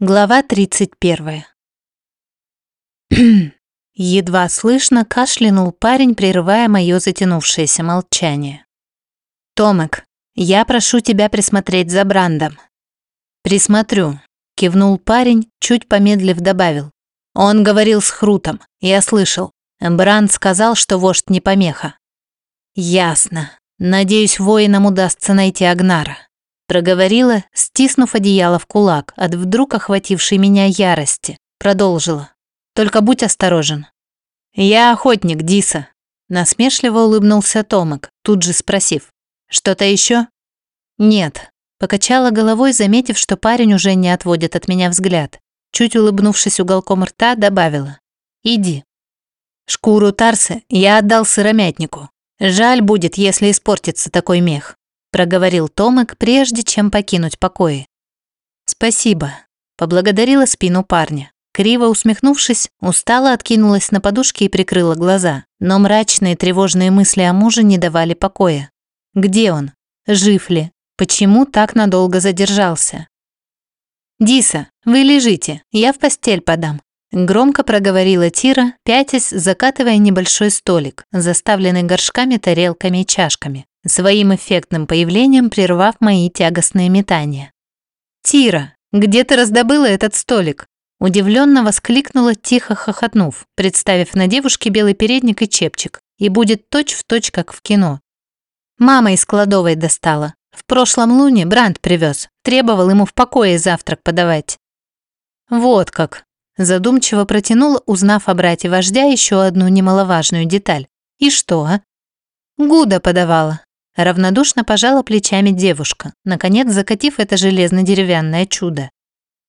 Глава 31. Едва слышно кашлянул парень, прерывая мое затянувшееся молчание. «Томек, я прошу тебя присмотреть за Брандом». «Присмотрю», — кивнул парень, чуть помедлив добавил. Он говорил с Хрутом, я слышал. Бранд сказал, что вождь не помеха. «Ясно. Надеюсь, воинам удастся найти Агнара». Проговорила, стиснув одеяло в кулак от вдруг охватившей меня ярости. Продолжила. «Только будь осторожен». «Я охотник, Диса», – насмешливо улыбнулся Томик, тут же спросив. «Что-то еще?» «Нет», – покачала головой, заметив, что парень уже не отводит от меня взгляд. Чуть улыбнувшись уголком рта, добавила. «Иди». Шкуру Тарса я отдал сыромятнику. Жаль будет, если испортится такой мех проговорил Томик, прежде чем покинуть покои. «Спасибо», – поблагодарила спину парня. Криво усмехнувшись, устало откинулась на подушке и прикрыла глаза, но мрачные тревожные мысли о муже не давали покоя. Где он? Жив ли? Почему так надолго задержался? «Диса, вы лежите, я в постель подам», – громко проговорила Тира, пятясь, закатывая небольшой столик, заставленный горшками, тарелками и чашками своим эффектным появлением прервав мои тягостные метания. «Тира, где ты раздобыла этот столик?» Удивленно воскликнула, тихо хохотнув, представив на девушке белый передник и чепчик, и будет точь-в-точь, точь, как в кино. Мама из кладовой достала. В прошлом луне Бранд привез, требовал ему в покое завтрак подавать. Вот как. Задумчиво протянула, узнав о брате вождя еще одну немаловажную деталь. И что, а? Гуда подавала, Равнодушно пожала плечами девушка, наконец закатив это железно-деревянное чудо.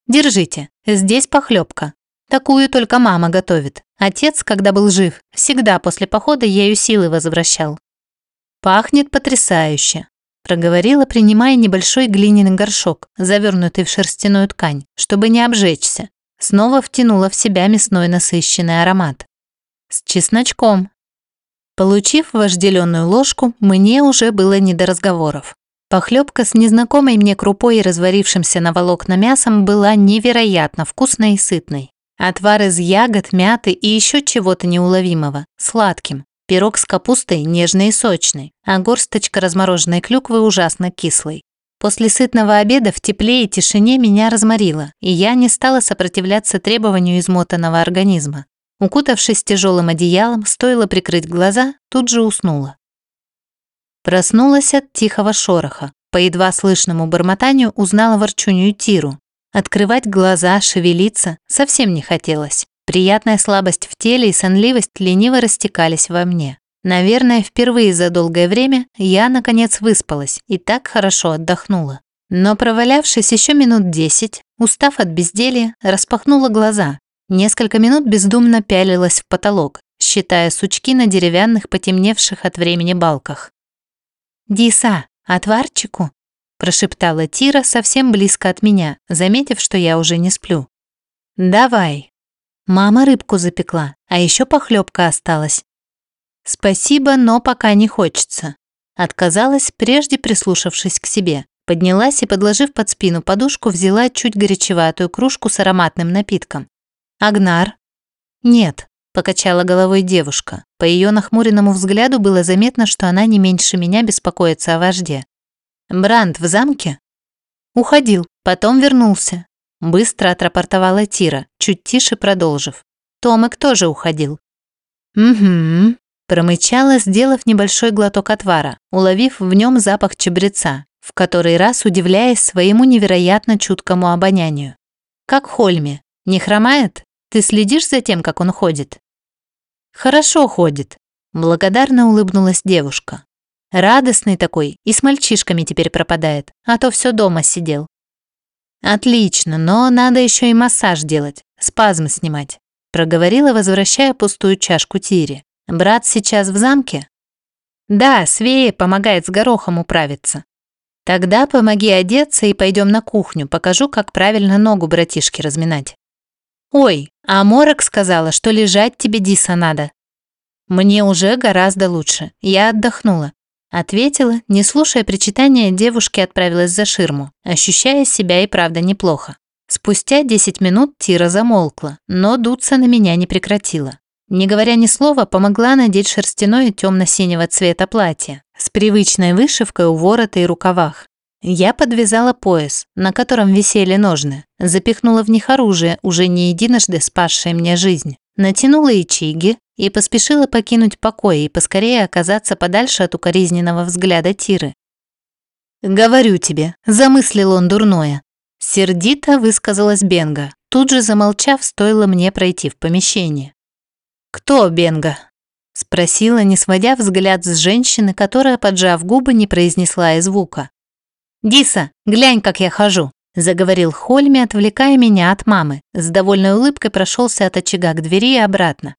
«Держите, здесь похлебка. Такую только мама готовит. Отец, когда был жив, всегда после похода ею силы возвращал». «Пахнет потрясающе», – проговорила, принимая небольшой глиняный горшок, завернутый в шерстяную ткань, чтобы не обжечься. Снова втянула в себя мясной насыщенный аромат. «С чесночком», Получив вожделенную ложку, мне уже было не до разговоров. Похлебка с незнакомой мне крупой и разварившимся на волокна мясом была невероятно вкусной и сытной. Отвар из ягод, мяты и еще чего-то неуловимого, сладким. Пирог с капустой нежный и сочный, а горсточка размороженной клюквы ужасно кислой. После сытного обеда в тепле и тишине меня разморило, и я не стала сопротивляться требованию измотанного организма. Укутавшись тяжелым одеялом, стоило прикрыть глаза, тут же уснула. Проснулась от тихого шороха. По едва слышному бормотанию узнала ворчунью Тиру. Открывать глаза, шевелиться совсем не хотелось. Приятная слабость в теле и сонливость лениво растекались во мне. Наверное, впервые за долгое время я, наконец, выспалась и так хорошо отдохнула. Но провалявшись еще минут десять, устав от безделья, распахнула глаза Несколько минут бездумно пялилась в потолок, считая сучки на деревянных, потемневших от времени балках. «Диса, отварчику?» – прошептала Тира совсем близко от меня, заметив, что я уже не сплю. «Давай». Мама рыбку запекла, а еще похлебка осталась. «Спасибо, но пока не хочется». Отказалась, прежде прислушавшись к себе. Поднялась и, подложив под спину подушку, взяла чуть горячеватую кружку с ароматным напитком. Агнар? Нет, покачала головой девушка. По ее нахмуренному взгляду было заметно, что она не меньше меня беспокоится о вожде. Бранд в замке? Уходил, потом вернулся. Быстро отрапортовала Тира, чуть тише продолжив. Томик тоже уходил. Угу, промычала, сделав небольшой глоток отвара, уловив в нем запах чабреца, в который раз удивляясь своему невероятно чуткому обонянию. Как Хольме, не хромает? Ты следишь за тем, как он ходит?» «Хорошо ходит», – благодарно улыбнулась девушка. «Радостный такой и с мальчишками теперь пропадает, а то все дома сидел». «Отлично, но надо еще и массаж делать, спазм снимать», – проговорила, возвращая пустую чашку Тире. «Брат сейчас в замке?» «Да, Свея помогает с горохом управиться». «Тогда помоги одеться и пойдем на кухню, покажу, как правильно ногу братишки разминать». «Ой, а Морок сказала, что лежать тебе, Диса, надо». «Мне уже гораздо лучше. Я отдохнула», — ответила, не слушая причитания, девушки отправилась за ширму, ощущая себя и правда неплохо. Спустя 10 минут Тира замолкла, но дуться на меня не прекратила. Не говоря ни слова, помогла надеть шерстяное темно-синего цвета платье с привычной вышивкой у ворота и рукавах. Я подвязала пояс, на котором висели ножны, запихнула в них оружие, уже не единожды спасшее мне жизнь, натянула ичиги и поспешила покинуть покой и поскорее оказаться подальше от укоризненного взгляда Тиры. «Говорю тебе», – замыслил он дурное. Сердито высказалась Бенга, тут же замолчав, стоило мне пройти в помещение. «Кто Бенга?» – спросила, не сводя взгляд с женщины, которая, поджав губы, не произнесла и звука. «Диса, глянь, как я хожу!» – заговорил Хольми, отвлекая меня от мамы. С довольной улыбкой прошелся от очага к двери и обратно.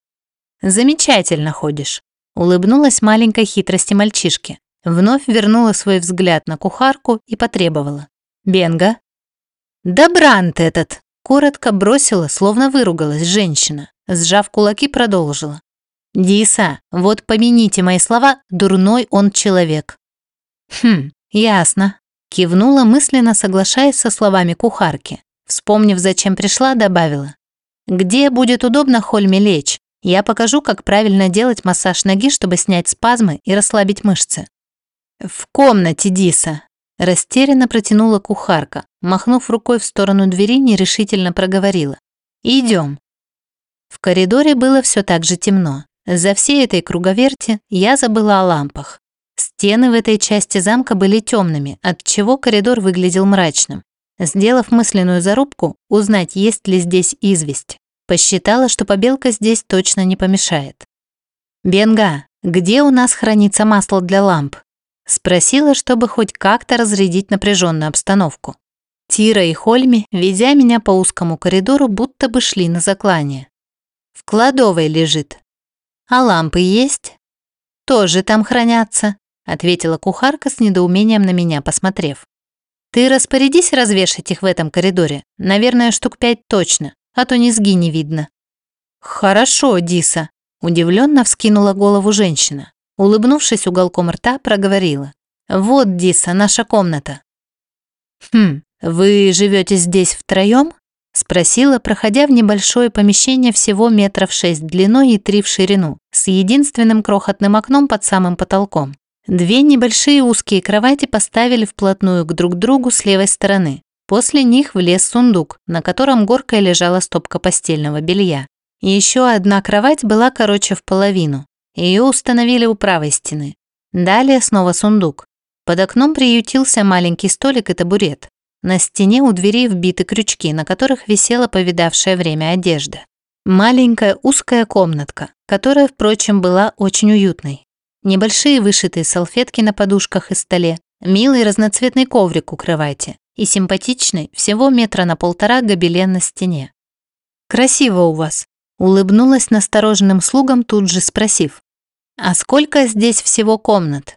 «Замечательно ходишь», – улыбнулась маленькой хитрости мальчишки. Вновь вернула свой взгляд на кухарку и потребовала. «Бенга?» «Да Брант этот!» – коротко бросила, словно выругалась женщина. Сжав кулаки, продолжила. «Диса, вот помяните мои слова, дурной он человек». «Хм, ясно», Кивнула, мысленно соглашаясь со словами кухарки. Вспомнив, зачем пришла, добавила. «Где будет удобно Хольме лечь? Я покажу, как правильно делать массаж ноги, чтобы снять спазмы и расслабить мышцы». «В комнате, Диса», – растерянно протянула кухарка, махнув рукой в сторону двери, нерешительно проговорила. «Идем». В коридоре было все так же темно. За всей этой круговерти я забыла о лампах. Стены в этой части замка были темными, отчего коридор выглядел мрачным. Сделав мысленную зарубку, узнать, есть ли здесь известь, посчитала, что побелка здесь точно не помешает. «Бенга, где у нас хранится масло для ламп?» Спросила, чтобы хоть как-то разрядить напряженную обстановку. Тира и Хольми, ведя меня по узкому коридору, будто бы шли на заклание. В кладовой лежит. А лампы есть? Тоже там хранятся ответила кухарка с недоумением на меня посмотрев. Ты распорядись развешать их в этом коридоре. Наверное, штук пять точно, а то низги не видно. Хорошо, Диса, удивленно вскинула голову женщина. Улыбнувшись уголком рта, проговорила. Вот, Диса, наша комната. Хм, вы живете здесь втроем? Спросила, проходя в небольшое помещение всего метров шесть длиной и три в ширину, с единственным крохотным окном под самым потолком. Две небольшие узкие кровати поставили вплотную к друг другу с левой стороны. После них влез сундук, на котором горкой лежала стопка постельного белья. Еще одна кровать была короче в половину. Ее установили у правой стены. Далее снова сундук. Под окном приютился маленький столик и табурет. На стене у двери вбиты крючки, на которых висела повидавшая время одежда. Маленькая узкая комнатка, которая, впрочем, была очень уютной небольшие вышитые салфетки на подушках и столе, милый разноцветный коврик у кровати и симпатичный, всего метра на полтора гобелен на стене. «Красиво у вас», — улыбнулась настороженным слугам, тут же спросив. «А сколько здесь всего комнат?»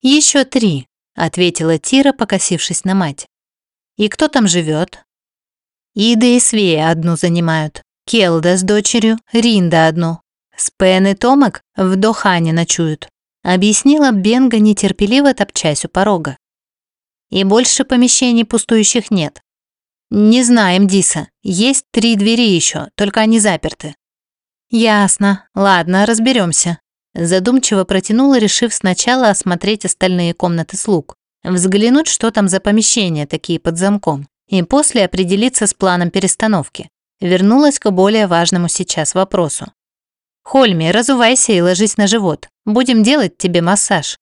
«Еще три», — ответила Тира, покосившись на мать. «И кто там живет?» «Ида и Свея одну занимают, Келда с дочерью, Ринда одну. Спен и Томак в Дохане ночуют объяснила Бенга, нетерпеливо топчась у порога. И больше помещений пустующих нет. Не знаем, Диса. Есть три двери еще, только они заперты. Ясно. Ладно, разберемся. Задумчиво протянула, решив сначала осмотреть остальные комнаты слуг, взглянуть, что там за помещения такие под замком, и после определиться с планом перестановки. Вернулась к более важному сейчас вопросу. «Хольми, разувайся и ложись на живот. Будем делать тебе массаж».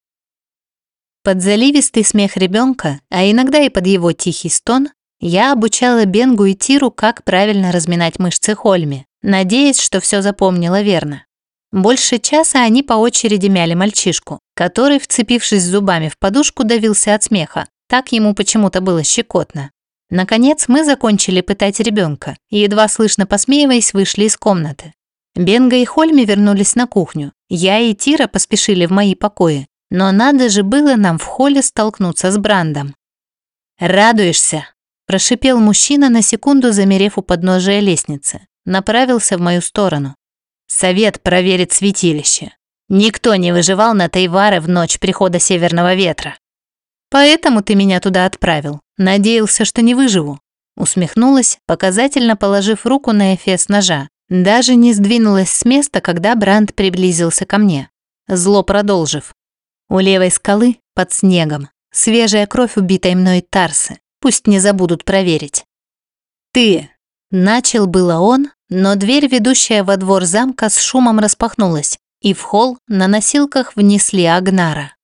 Под заливистый смех ребенка, а иногда и под его тихий стон, я обучала Бенгу и Тиру, как правильно разминать мышцы Хольми, надеясь, что все запомнила верно. Больше часа они по очереди мяли мальчишку, который, вцепившись зубами в подушку, давился от смеха. Так ему почему-то было щекотно. Наконец мы закончили пытать ребенка и, едва слышно посмеиваясь, вышли из комнаты. Бенга и Хольми вернулись на кухню. Я и Тира поспешили в мои покои. Но надо же было нам в холле столкнуться с Брандом. «Радуешься?» – прошипел мужчина на секунду, замерев у подножия лестницы. Направился в мою сторону. «Совет проверит святилище. Никто не выживал на Тайваре в ночь прихода Северного ветра. Поэтому ты меня туда отправил. Надеялся, что не выживу». Усмехнулась, показательно положив руку на эфес ножа. Даже не сдвинулась с места, когда Бранд приблизился ко мне, зло продолжив. У левой скалы, под снегом, свежая кровь убитой мной Тарсы. Пусть не забудут проверить. «Ты!» Начал было он, но дверь, ведущая во двор замка, с шумом распахнулась, и в холл на носилках внесли Агнара.